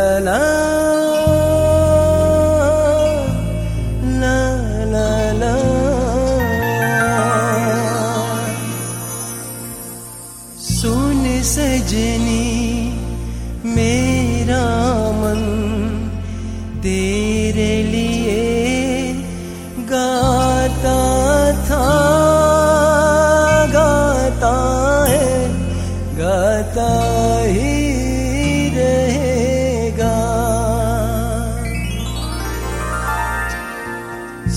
la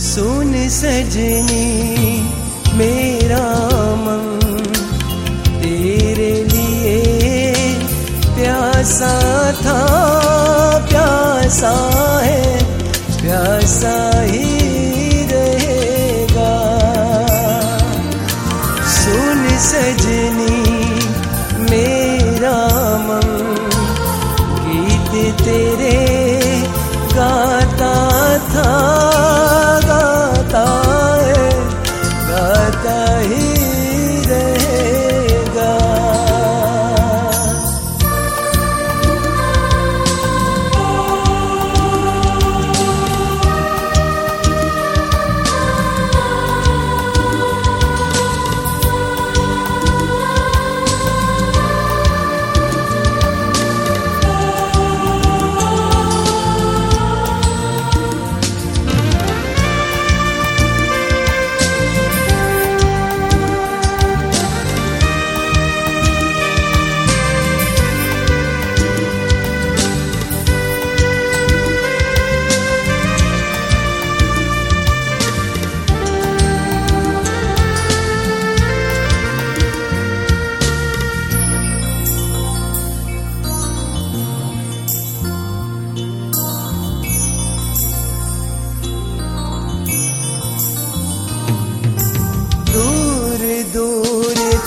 सुन सजनी मेरा मन तेरे लिए प्यासा था प्यासा है प्यासा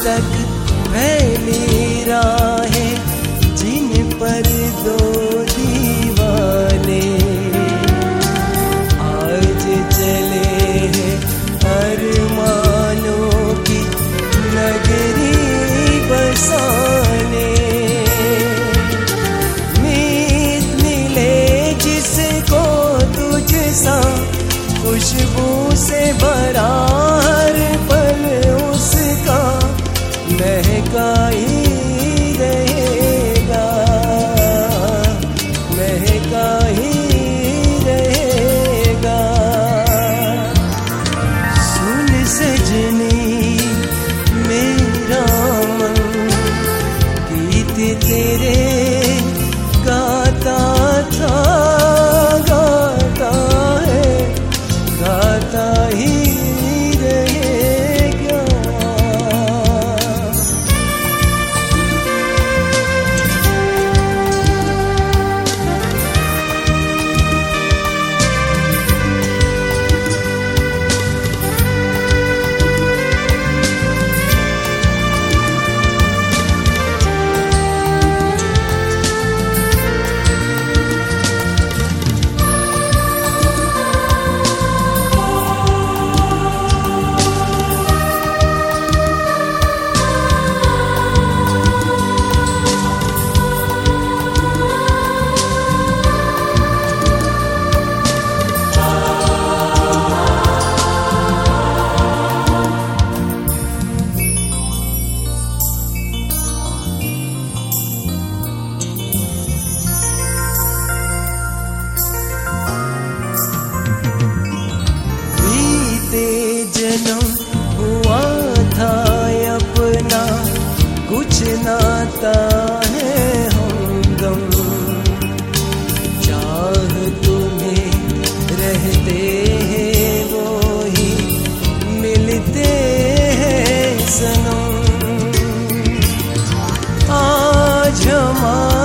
तक है मेरा। नाता है हमदम। चाह तुम्हें रहते हैं वो ही मिलते हैं सनम। आज हमारे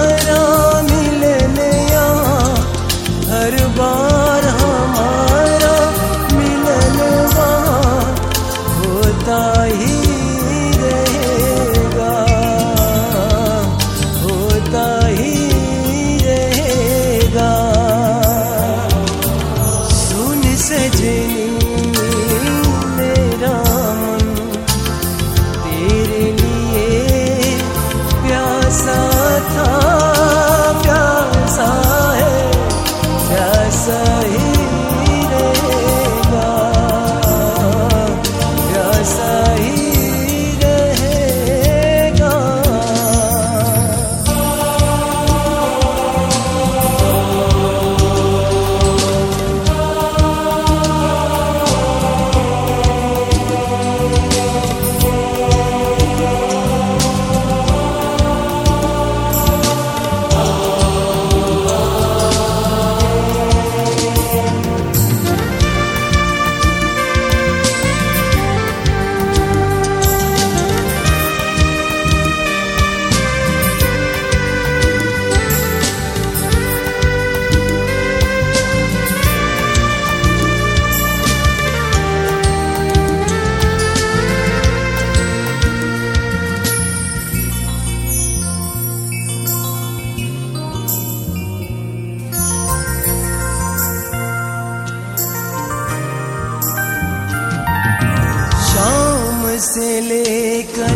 से लेकर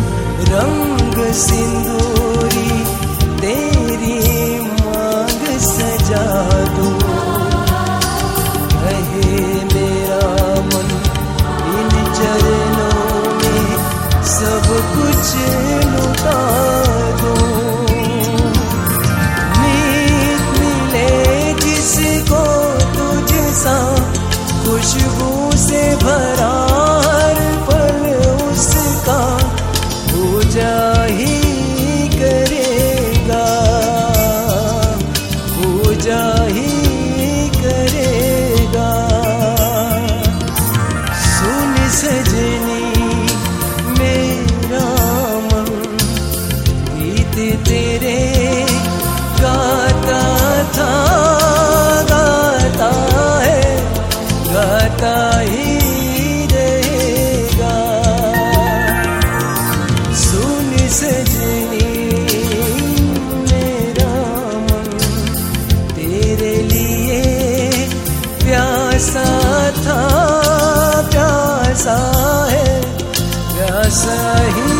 रंग सिंदूर आता ही रहेगा सुन सजनी मेरा मन तेरे लिए प्यासा था, प्यासा है, प्यासा ही